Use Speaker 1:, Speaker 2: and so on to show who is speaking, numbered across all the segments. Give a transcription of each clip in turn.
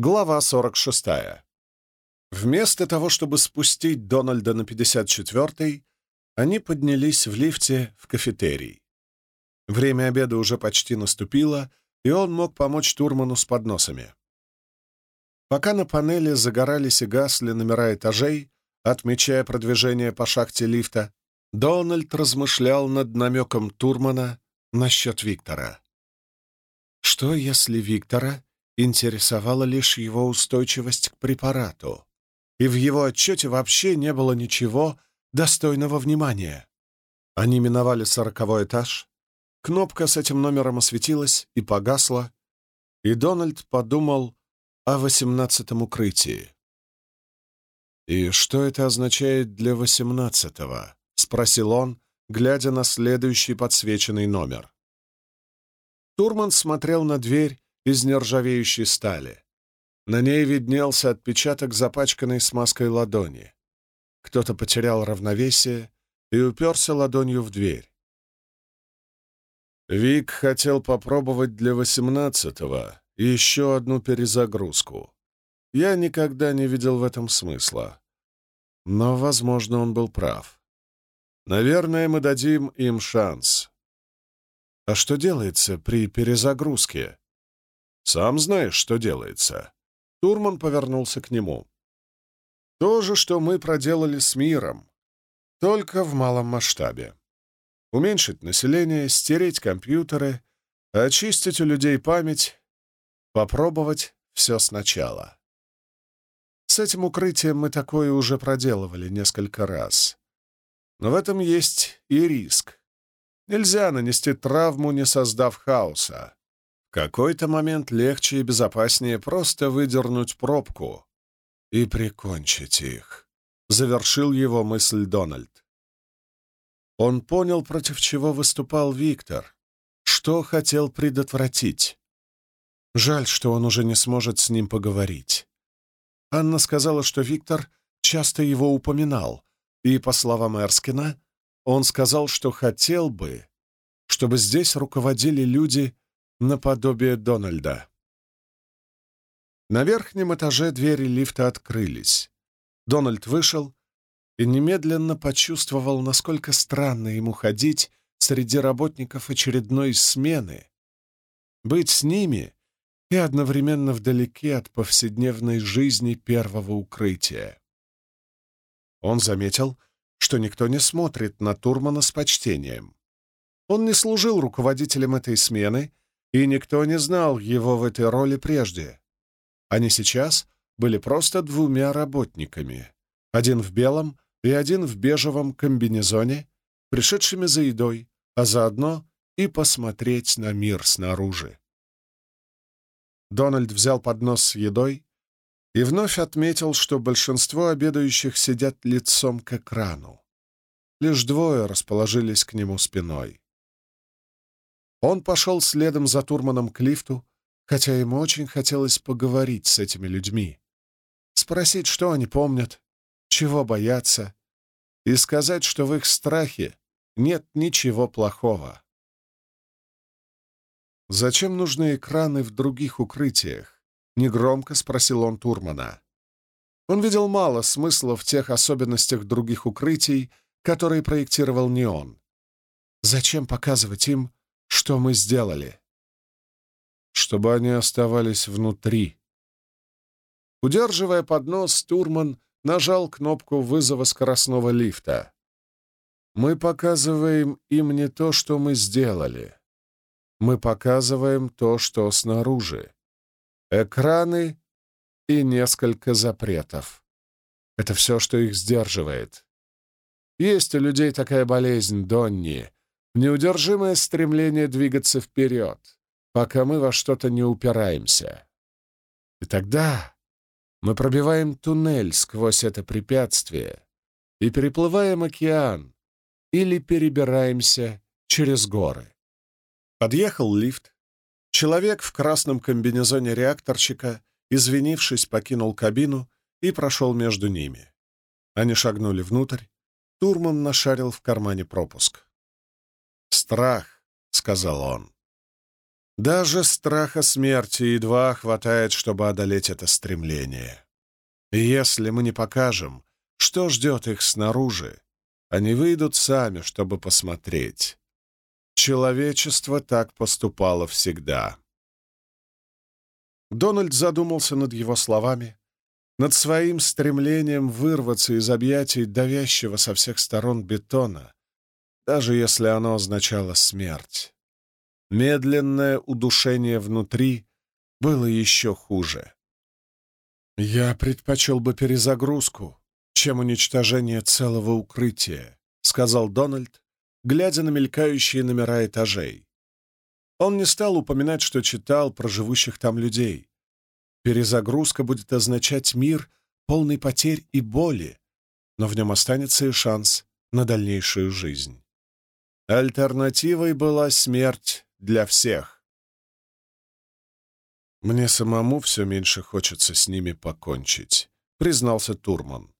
Speaker 1: Глава 46. Вместо того, чтобы спустить Дональда на 54-й, они поднялись в лифте в кафетерий. Время обеда уже почти наступило, и он мог помочь Турману с подносами. Пока на панели загорались и гасли номера этажей, отмечая продвижение по шахте лифта, Дональд размышлял над намеком Турмана насчет Виктора. Что, если Виктора интересовала лишь его устойчивость к препарату, и в его отчете вообще не было ничего достойного внимания. Они миновали сороковой этаж, кнопка с этим номером осветилась и погасла, и Дональд подумал о восемнадцатом укрытии. «И что это означает для восемнадцатого?» — спросил он, глядя на следующий подсвеченный номер. Турман смотрел на дверь из нержавеющей стали. На ней виднелся отпечаток запачканной смазкой ладони. Кто-то потерял равновесие и уперся ладонью в дверь. Вик хотел попробовать для восемнадцатого еще одну перезагрузку. Я никогда не видел в этом смысла. Но, возможно, он был прав. Наверное, мы дадим им шанс. А что делается при перезагрузке? Сам знаешь, что делается. Турман повернулся к нему. То же, что мы проделали с миром, только в малом масштабе. Уменьшить население, стереть компьютеры, очистить у людей память, попробовать все сначала. С этим укрытием мы такое уже проделывали несколько раз. Но в этом есть и риск. Нельзя нанести травму, не создав хаоса какой-то момент легче и безопаснее просто выдернуть пробку и прикончить их. Завершил его мысль Дональд. Он понял, против чего выступал Виктор, что хотел предотвратить. Жаль, что он уже не сможет с ним поговорить. Анна сказала, что Виктор часто его упоминал, и, по словам Эрскина, он сказал, что хотел бы, чтобы здесь руководили люди, наподобие Дональда. На верхнем этаже двери лифта открылись. Дональд вышел и немедленно почувствовал, насколько странно ему ходить среди работников очередной смены, быть с ними и одновременно вдалеке от повседневной жизни первого укрытия. Он заметил, что никто не смотрит на Турмана с почтением. Он не служил руководителем этой смены и никто не знал его в этой роли прежде. Они сейчас были просто двумя работниками, один в белом и один в бежевом комбинезоне, пришедшими за едой, а заодно и посмотреть на мир снаружи. Дональд взял поднос с едой и вновь отметил, что большинство обедающих сидят лицом к экрану. Лишь двое расположились к нему спиной. Он пошел следом за Турманом к лифту, хотя ему очень хотелось поговорить с этими людьми, спросить, что они помнят, чего боятся, и сказать, что в их страхе нет ничего плохого. «Зачем нужны экраны в других укрытиях?» — негромко спросил он Турмана. Он видел мало смысла в тех особенностях других укрытий, которые проектировал не он. Зачем показывать им, что мы сделали? Чтобы они оставались внутри. Удерживая поднос, Турман нажал кнопку вызова скоростного лифта. Мы показываем им не то, что мы сделали. Мы показываем то, что снаружи. Экраны и несколько запретов. Это все, что их сдерживает. Есть у людей такая болезнь, Донни, неудержимое стремление двигаться вперед, пока мы во что-то не упираемся. И тогда мы пробиваем туннель сквозь это препятствие и переплываем океан или перебираемся через горы. Подъехал лифт. Человек в красном комбинезоне реакторщика, извинившись, покинул кабину и прошел между ними. Они шагнули внутрь. Турман нашарил в кармане пропуск. «Страх», — сказал он. Даже страха смерти едва хватает, чтобы одолеть это стремление. И если мы не покажем, что ждет их снаружи, они выйдут сами, чтобы посмотреть. Человечество так поступало всегда. Дональд задумался над его словами, над своим стремлением вырваться из объятий давящего со всех сторон бетона, даже если оно означало смерть. Медленное удушение внутри было еще хуже. «Я предпочел бы перезагрузку, чем уничтожение целого укрытия», — сказал Дональд, глядя на мелькающие номера этажей. Он не стал упоминать, что читал про живущих там людей. Перезагрузка будет означать мир, полный потерь и боли, но в нем останется и шанс на дальнейшую жизнь. Альтернативой была смерть для всех. «Мне самому все меньше хочется с ними покончить», — признался Турман.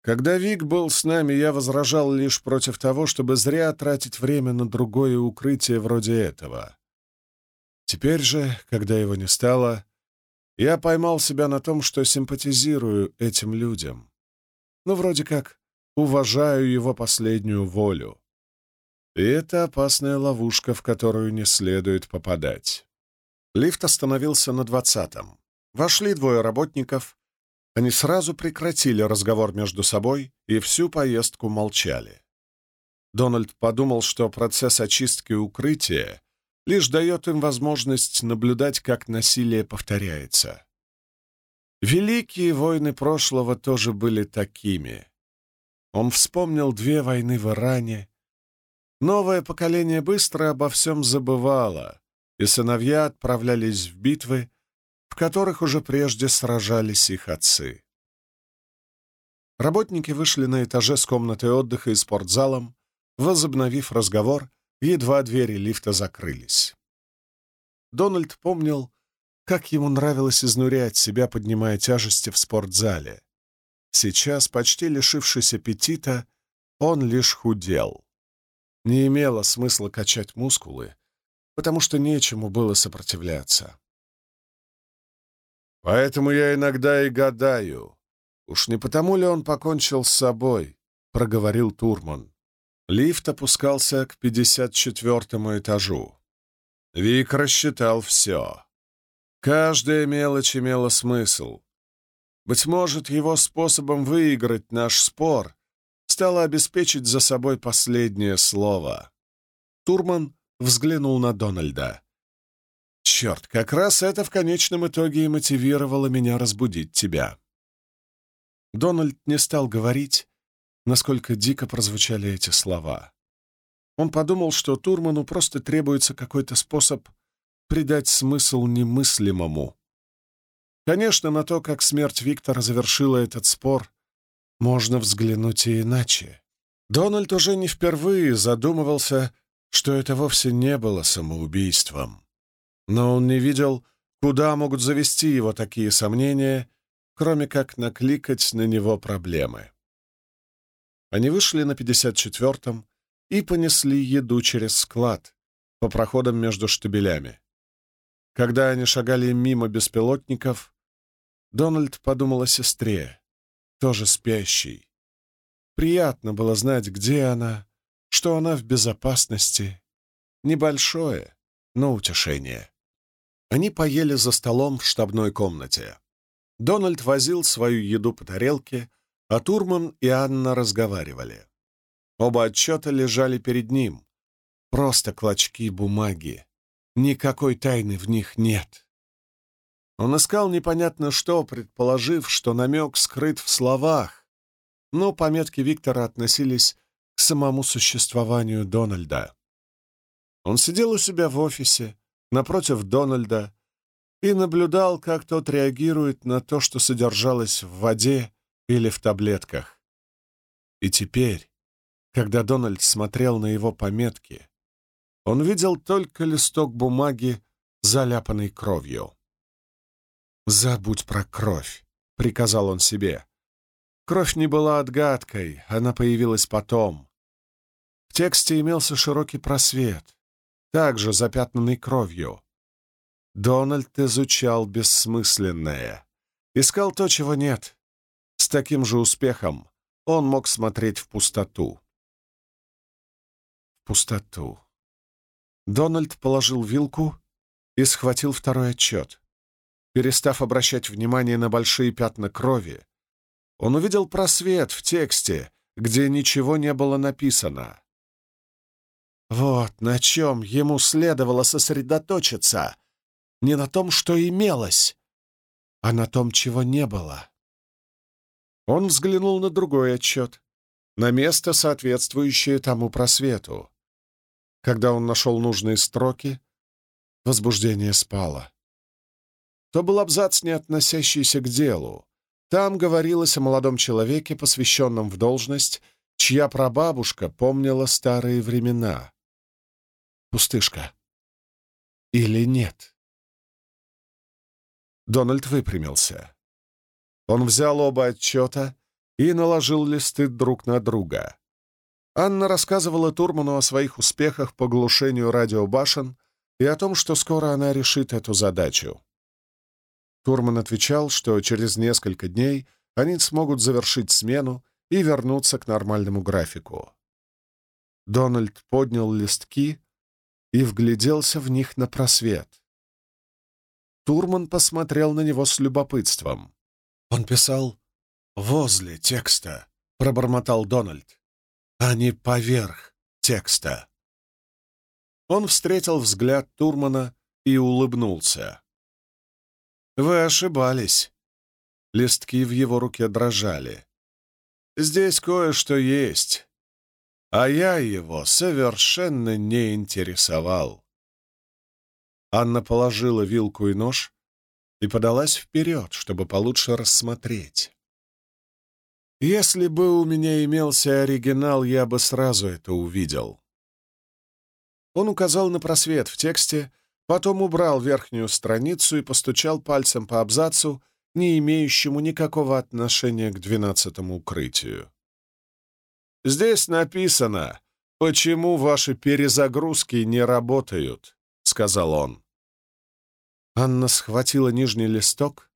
Speaker 1: Когда Вик был с нами, я возражал лишь против того, чтобы зря тратить время на другое укрытие вроде этого. Теперь же, когда его не стало, я поймал себя на том, что симпатизирую этим людям. Ну, вроде как, уважаю его последнюю волю. И это опасная ловушка, в которую не следует попадать. Лифт остановился на двадцатом. Вошли двое работников, они сразу прекратили разговор между собой и всю поездку молчали. Дональд подумал, что процесс очистки укрытия лишь дает им возможность наблюдать, как насилие повторяется. Великие войны прошлого тоже были такими. Он вспомнил две войны в Иране. Новое поколение быстро обо всем забывало, и сыновья отправлялись в битвы, в которых уже прежде сражались их отцы. Работники вышли на этаже с комнатой отдыха и спортзалом, возобновив разговор, едва двери лифта закрылись. Дональд помнил, как ему нравилось изнурять себя, поднимая тяжести в спортзале. Сейчас, почти лишившись аппетита, он лишь худел. Не имело смысла качать мускулы, потому что нечему было сопротивляться. Поэтому я иногда и гадаю. Уж не потому ли он покончил с собой, — проговорил Турман. Лифт опускался к 54-му этажу. Вик рассчитал все. Каждая мелочь имела смысл. Быть может, его способом выиграть наш спор стало обеспечить за собой последнее слово. Турман взглянул на Дональда. Черт, как раз это в конечном итоге и мотивировало меня разбудить тебя. Дональд не стал говорить, насколько дико прозвучали эти слова. Он подумал, что Турману просто требуется какой-то способ придать смысл немыслимому. Конечно, на то, как смерть Виктора завершила этот спор, можно взглянуть и иначе. Дональд уже не впервые задумывался, что это вовсе не было самоубийством. Но он не видел, куда могут завести его такие сомнения, кроме как накликать на него проблемы. Они вышли на 54-м и понесли еду через склад, по проходам между штабелями. Когда они шагали мимо беспилотников, Дональд подумал о сестре, тоже спящей. Приятно было знать, где она, что она в безопасности. Небольшое, но утешение. Они поели за столом в штабной комнате. Дональд возил свою еду по тарелке, а Турман и Анна разговаривали. Оба отчета лежали перед ним. Просто клочки бумаги. Никакой тайны в них нет. Он искал непонятно что, предположив, что намек скрыт в словах, но пометки Виктора относились к самому существованию Дональда. Он сидел у себя в офисе, напротив Дональда и наблюдал, как тот реагирует на то, что содержалось в воде или в таблетках. И теперь, когда Дональд смотрел на его пометки, он видел только листок бумаги, заляпанный кровью. «Забудь про кровь», — приказал он себе. Кровь не была отгадкой, она появилась потом. В тексте имелся широкий просвет. также запятнанный кровью. Дональд изучал бессмысленное, искал то, чего нет. С таким же успехом он мог смотреть в пустоту. В пустоту. Дональд положил вилку и схватил второй отчет. Перестав обращать внимание на большие пятна крови, он увидел просвет в тексте, где ничего не было написано. Вот на чем ему следовало сосредоточиться. Не на том, что имелось, а на том, чего не было. Он взглянул на другой отчет, на место, соответствующее тому просвету. Когда он нашел нужные строки, возбуждение спало. То был абзац, не относящийся к делу. Там говорилось о молодом человеке, посвященном в должность, чья прабабушка помнила старые времена. Пустышка. Или нет? Дональд выпрямился. Он взял оба отчета и наложил листы друг на друга. Анна рассказывала Турману о своих успехах по глушению радиобашен и о том, что скоро она решит эту задачу. Турман отвечал, что через несколько дней они смогут завершить смену и вернуться к нормальному графику. Дональд поднял листки и вгляделся в них на просвет. Турман посмотрел на него с любопытством. Он писал «возле текста», — пробормотал Дональд а не поверх текста. Он встретил взгляд Турмана и улыбнулся. «Вы ошибались». Листки в его руке дрожали. «Здесь кое-что есть, а я его совершенно не интересовал». Анна положила вилку и нож и подалась вперед, чтобы получше рассмотреть. Если бы у меня имелся оригинал, я бы сразу это увидел. Он указал на просвет в тексте, потом убрал верхнюю страницу и постучал пальцем по абзацу, не имеющему никакого отношения к двенадцатому укрытию. «Здесь написано, почему ваши перезагрузки не работают», — сказал он. Анна схватила нижний листок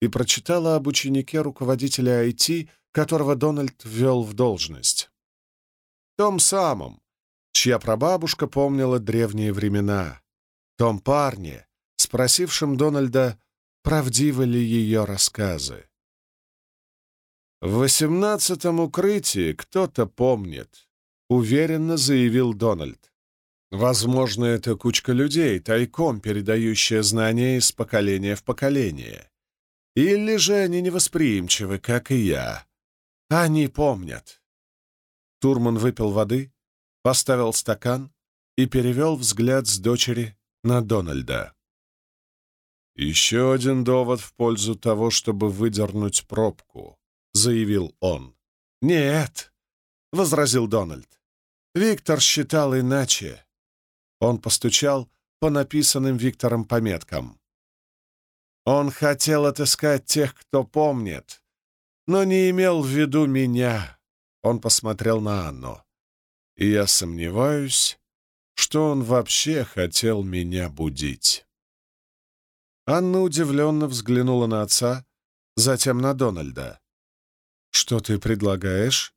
Speaker 1: и прочитала об ученике руководителя IT, которого Дональд ввел в должность. Том самом, чья прабабушка помнила древние времена. Том парне, спросившем Дональда, правдивы ли ее рассказы. «В восемнадцатом укрытии кто-то помнит», — уверенно заявил Дональд. «Возможно, это кучка людей, тайком передающая знания из поколения в поколение. Или же они невосприимчивы, как и я, они помнят. Турман выпил воды, поставил стакан и перевел взгляд с дочери на Дональда. «Еще один довод в пользу того, чтобы выдернуть пробку», — заявил он. «Нет», — возразил Дональд. «Виктор считал иначе». Он постучал по написанным Виктором пометкам. «Он хотел отыскать тех, кто помнит, но не имел в виду меня. Он посмотрел на Анну. И я сомневаюсь, что он вообще хотел меня будить. Анна удивленно взглянула на отца, затем на Дональда. «Что ты предлагаешь?»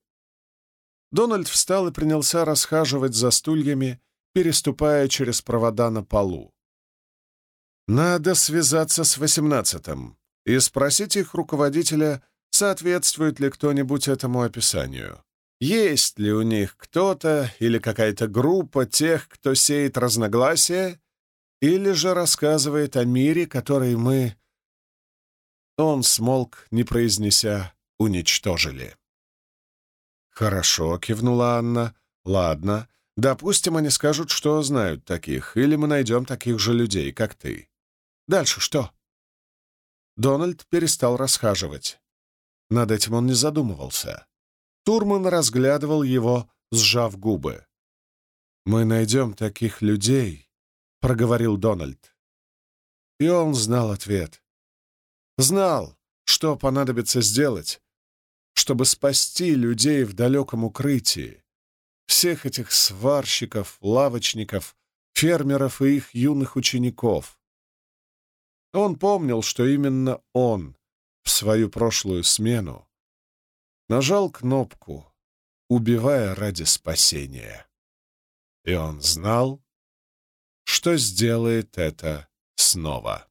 Speaker 1: Дональд встал и принялся расхаживать за стульями, переступая через провода на полу. «Надо связаться с восемнадцатым и спросить их руководителя, соответствует ли кто-нибудь этому описанию. Есть ли у них кто-то или какая-то группа тех, кто сеет разногласия, или же рассказывает о мире, который мы... Он смолк, не произнеся «уничтожили». «Хорошо», — кивнула Анна. «Ладно. Допустим, они скажут, что знают таких, или мы найдем таких же людей, как ты. Дальше что?» Дональд перестал расхаживать. Над этим он не задумывался. Турман разглядывал его, сжав губы. «Мы найдем таких людей», — проговорил Дональд. И он знал ответ. Знал, что понадобится сделать, чтобы спасти людей в далеком укрытии, всех этих сварщиков, лавочников, фермеров и их юных учеников. Он помнил, что именно он в свою прошлую смену нажал кнопку, убивая ради спасения. И он знал, что сделает это снова.